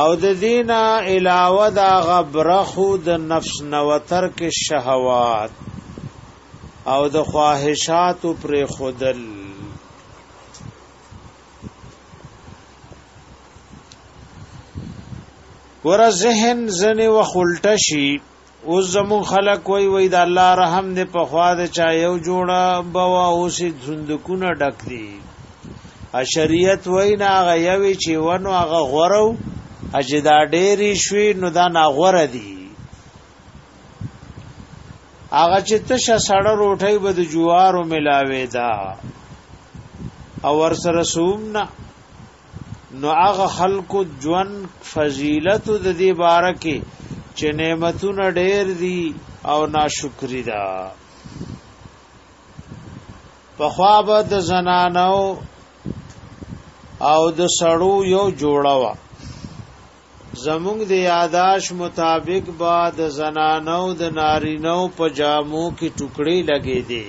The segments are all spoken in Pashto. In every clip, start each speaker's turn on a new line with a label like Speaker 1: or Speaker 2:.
Speaker 1: او د دینا علاوه دا غبرخو د نفس نوتر کې شهوات او د خواهشات پر خودل ور ذهن زنه وخلټ شي اوس زمون خلق وای وای د الله رحم دې په خوا د چا یو جوړه بوا اوس صندوقونه ډک دي اشریت وای نه هغه یوي چې ونه هغه غورو اجدا ډېری شوي نو دا ناغوره دي هغه چې تشه سړه روټۍ به د جوارو ملاوي دا او ور سره سوم نه نو هغه خلق جون فضیلت د دې بارکه چې نعمتونه ډېر دي او ناشکری ده په خواب د زنانو او د سړو یو جوړه وا زمونږ د یاداش مطابق با د زنانو د نارینو په جامو کې ټوکړي لګې دي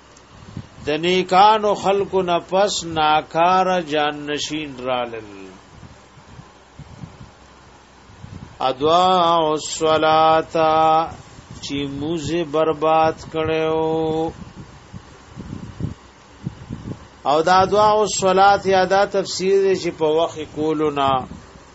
Speaker 1: د نیکانو خلق نه پس ناکار جان نشین رالل ادوا الصلات چې موزه برباد کړو او دا دعا او صلات یادا تفسیر چې په وخت کولو نه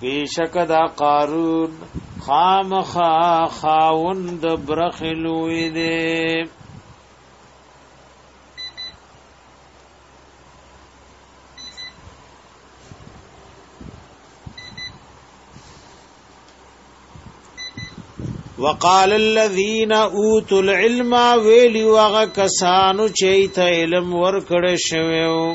Speaker 1: بیشک دا قارون خامخا خاوند برخلوی دی وقال الذين اوتوا العلم ویلی وغه کسانو چې ته علم ورکړ شوو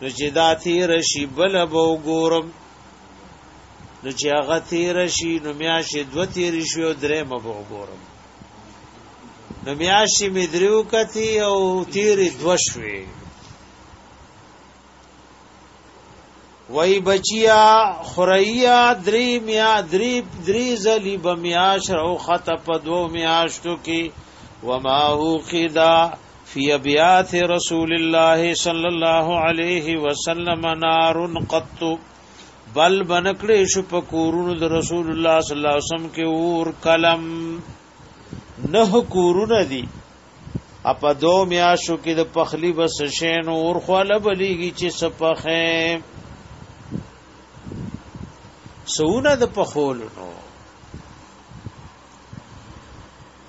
Speaker 1: نو چې دا تیر شي بل به وګورم نو چې هغه تیر شي نو میاشې دو تیر شي او درې به وګورم نو میاشې مې دریو کتی او تیر دو شوي وای بچیا خریا دری میا دری دری زلی بمیاش او خط په دو میاشتو کې وما هو قدا فی ابیات رسول الله صلی الله علیه وسلم نار قط بل بنکړې شو په کورونو د رسول الله صلی الله علیه وسلم کې اور کلم نه کورونه دي اپا دو میاشو کې د پخلی بس شین اور خواله بلیږي چې سپخه سونه د پخولونو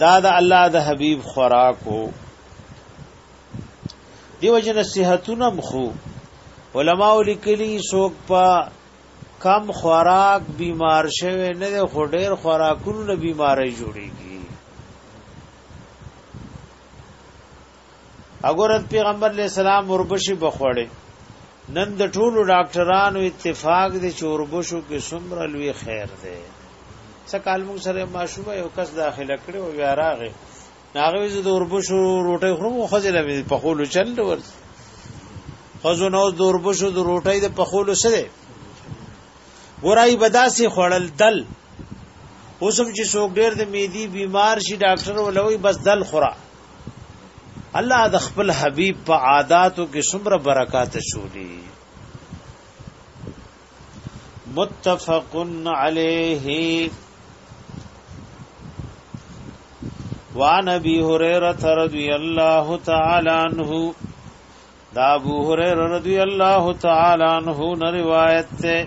Speaker 1: دا د الله د حبيب خوراکو دیو جن صحتونه مخو علماء لیکلی سوک په کم خوراک بیمار شوه نه د خډیر خوراکونو نه بیماری جوړیږي اګورت پیغمبر علی السلام وربشي بخوړې نن د ټولو ډاکټرانو اتفاق دي چې وربشو کې څومره لوی خیر دی سکال موږ سره ماشومه یو کس داخله کړي او بیا راغی ناغه زه د اوربشو روټي خورم خو ځله مې په خولو چل ور خزو نو د اوربشو د روټي د په خولو سره ګورای بداسي خړل دل اوسم چې څوک ډیر د میدی بیمار شي ډاکټر ولوي بس دل خورا الله د خپل حبيب په عاداتو کې څومره برکات چولی متفق عليه وعن ابي هريره رضي الله تعالى عنه دا ابو هريره رضي الله تعالى عنه روایت ته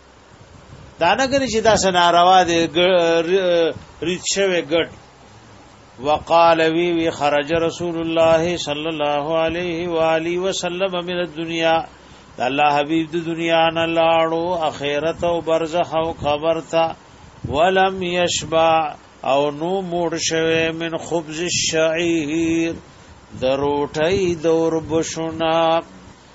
Speaker 1: دا نه ګنې چې دا سناروا دی ریت شوی ګډ وقال وی وی خرج رسول الله صلی الله علیه و آله وسلم من الدنيا د الله حبیب د دنیا نه لاړو اخرت او برزخ او قبر ته ولم یشبع او نو موړ شوه من خبز الشعیر د روټۍ دور بشنا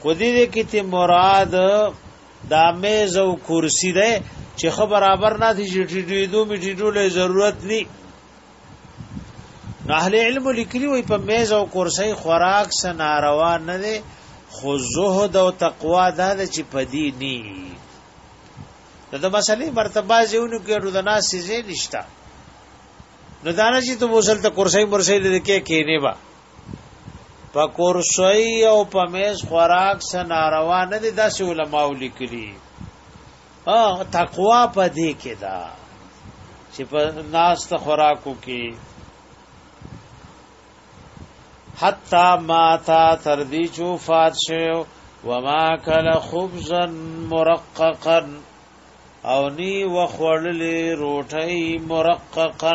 Speaker 1: خودی دې کې ته مراد دا میز او کرسی ده چې خو برابر نه دي چې ټیټو دو میټیټو له ضرورت ني نو اهل علم لیکلي وي په میز او کرسی خوراک سناروا نه دي خو زهد او تقوا دا چې پدی ني نو د مسلې مرتبه ځونه کې ورو د ناس سيزه نشتا نو دا نه چې ته وصل ته کرسي مرسي لري کې کې نه با په کورسوي او په میز خوراک سره ناروا نه دي داسې علما ولیکلي ها تقوا په دې کې دا چې په ناس ته خوراکو کې حتا ما تا تر دې چو فات شو وما کل خبزا مرققا او نی وخړلې روټي مرققا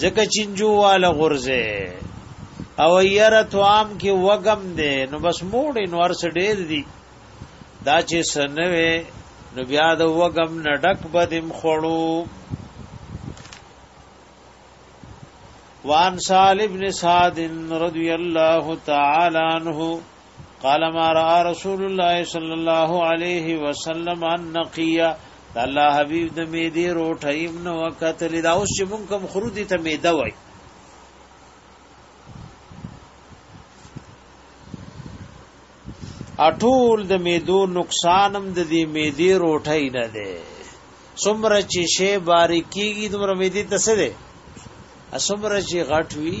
Speaker 1: زکه چنجو والا غرزه او یره توام کې وګم دې نو بس موډ انور سډیر دی دا چې سنوي نو بیا د وګم نډک بدیم خړو وان سال ابن سعد رضی الله تعالی عنہ قال ما را رسول الله صلی الله علیه وسلم ان نقیا الله حبیب د می دی روټایم نو وخت لیدا اوس چې مونږ کوم خرو دي ته می دا وای اټول د میدو نقصانم د دې میدی روټی نه ده سمره چې شی باریکیږي د میدی تسه ده اسمره چې غټ وی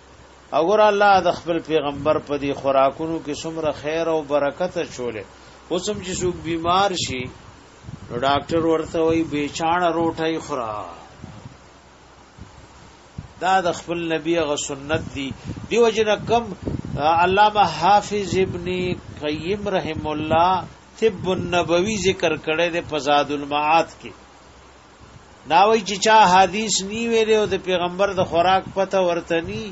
Speaker 1: اگر الله د خپل پیغمبر په دې خوراکونو کې څومره خیر او برکت چولې اوسم چې څوک بیمار شي نو ډاکټر ورته وایي بیچاڼه روټي خورا دا د خپل نبی غ سنت دی دیو جن کم علامه حافظ ابن قیم رحم الله طب النبوی ذکر کړی د فزاد المعاد کې دا وی چې چا حدیث نی ویلې او د پیغمبر د خوراک پته ورته نی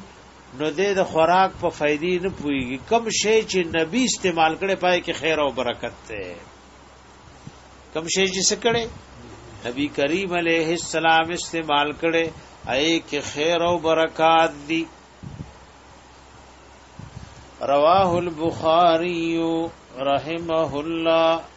Speaker 1: نو د خوراک په فائدې نه پويږي کم شی چې نبی استعمال کړي پای کې خیر او برکت ته کم شی چې سکړي نبی کریم علیه السلام استعمال کړي اي کې خیر او برکات دي رواه البخاری رحمه الله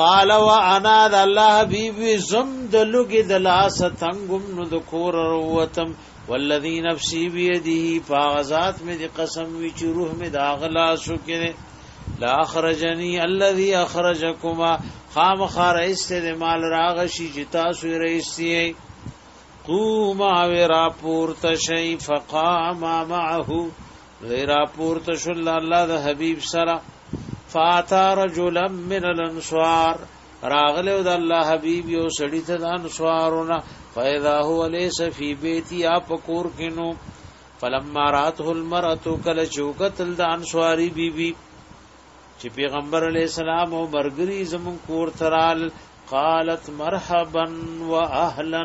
Speaker 1: قال وانا د الله حبيب زم د لګي د لاس تنگم نو د کور وروتم والذي نفسي بيده فغزات مې د قسم وی چې روح مې د اغلا شو کې لا اخرجني الذي اخرجكما خام خار استعمال راغشي چې تاسو رئیسي قوما ورا پورته شي فقام معه نو را پورته شول الله د حبيب سره فاتا رجلا من الانصار راغله د الله حبيب یو سړی ته د انصارونه فاذا هو ليس في بيتي اپ کور کینو فلما راته المرأه کل چوکتل د انصاری بی بی چې پیغمبر علی السلام او مرګری زمون کور ترال قالت مرحبا واهلا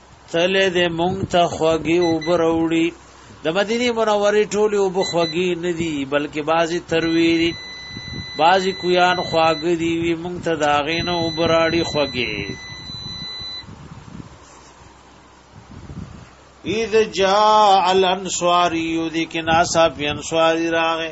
Speaker 1: تله دې مونږ ته خوږي او بروړي د مدینه منورې ټولې او بخوږي نه دي بلکې بعضي ترويري بعضي کویان خواږه دي وي مونږ ته دا غینه او براړي خوږي اذ جاء الانصاری یو دی کې ناسا په انصاری راغې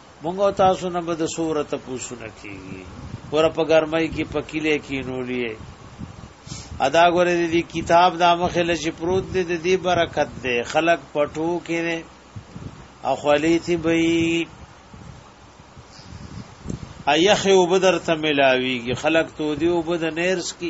Speaker 1: مونږ او تاسو نه به د سوره تپوسونه کیږي ګوره په ګرمۍ کې په کیلې کې نولې ادا ګوره دې کتاب د مخه لچ پروت دې د دې برکت دې خلق پټو کې او خلیتی بی ایخ او بدر ته ملاویږي خلق تو دی او بد نیرس کی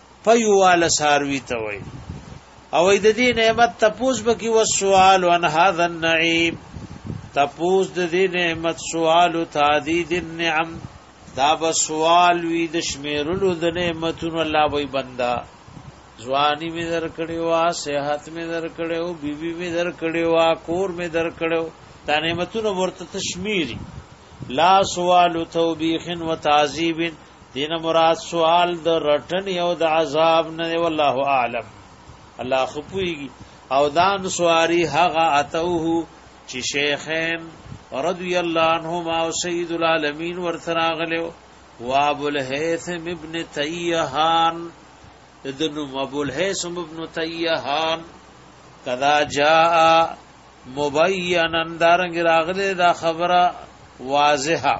Speaker 1: پيواله ساروي ته وای او د دې نعمت تپوس بکی و سوال عن هذا النعيم تپوس د دې نعمت سوال تعدید النعم دا به سوال وی د شمیرلو د نعمتونو الله وی بندا ځواني می در کړي وا صحت می در کړي او بیبي می در کړي وا کور می در کړي دا نعمتونو ورته تشمیري لا سوال توبیخ و تعذیب دین مراد سوال د رټن یو د عذاب نه والله اعلم الله خپویږي او دان سواری هغه اتوه چې شیخین رضی الله عنهما او سید العالمین ورثراغلو وابو الهیثم ابن تیهان ابن ابو الهیثم ابن تیهان کذا جاء مبینا دارنګ راغله دا خبره واضحه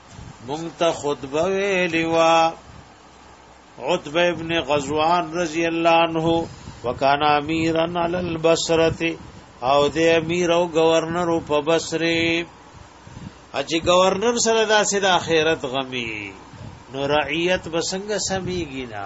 Speaker 1: مونږ ته خطبه ویلی وا عتبه ابن غزوان رضی الله عنه وکانا امیرا علی البصره او د امیر او گورنر په بصره اجي گورنر سره داسې د اخرت غمي نو رعیت بسنګ سميږي نه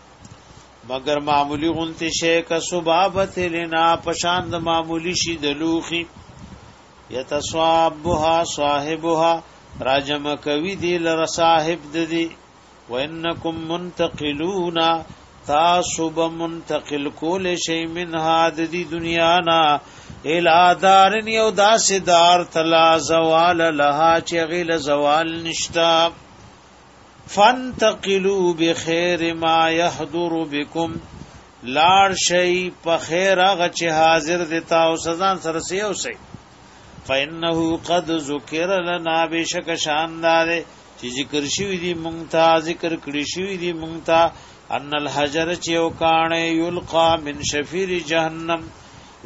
Speaker 1: مگر معمولی غنتی شی که سبابت لنا پشان د معمولی شی د لوخي یتصابها صاحبها راجم کوي دی لر صاحب د دی وانکم منتقلون تاسو به منتقل کول شي من هاد دی دنیا نا الا دار یو داس دار تلا زوال لها چې غل زوال نشتا فانتقلوا بخير ما يحضر بكم لار شي په خیر هغه چې حاضر دي تاسو سزان سره سي او سي فانه قد ذکر لنا بشک شاندار چې ذکر شوی دی مونږ ته ذکر کړی شوی دی مونږ ته ان الحجر چې او کانه یلقا من شفیر جهنم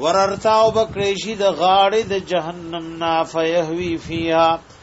Speaker 1: وررتاو بکړی شي د غاړې د جهنم نا فیهوی فیها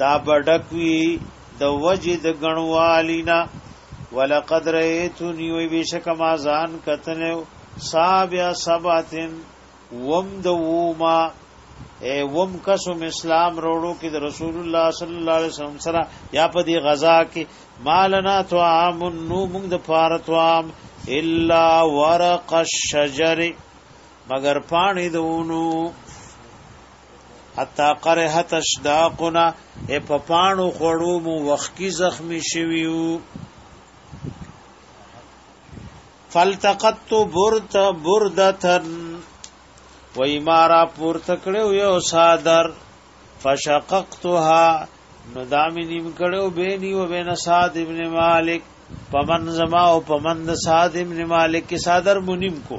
Speaker 1: دا به ډک وي د وجې د ګڼوالي نه ولقد رأیتنی وی بشک ما ځان کتنو سابع سباتن وم د وما ای وم قسم اسلام روړو کې د رسول الله صلی الله علیه وسلم سره یا په دې غزا کې مالنا طعام نو موږ د پاره طعام الا ورق الشجر مگر پانی دونو حتا قرهت اشداقنا ای په پانو خړو مو وخکی زخمی شویو فالتقطت برت بردتن و ایمارا پور تکړو یو صادر فشققتها نو دامی نیم کړو بینی و بین سعد ابن مالک پمن زما او پمن سعد ابن مالک کی صادر منیم کو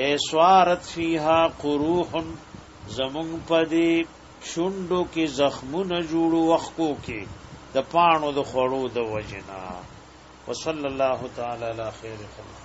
Speaker 1: اے سوارت فیها قروح زمونږ په دې شونډو کې زخمونه جوړو وخکو کې د پانو د خړو د وجنا وصلی الله تعالی علی خیر خلق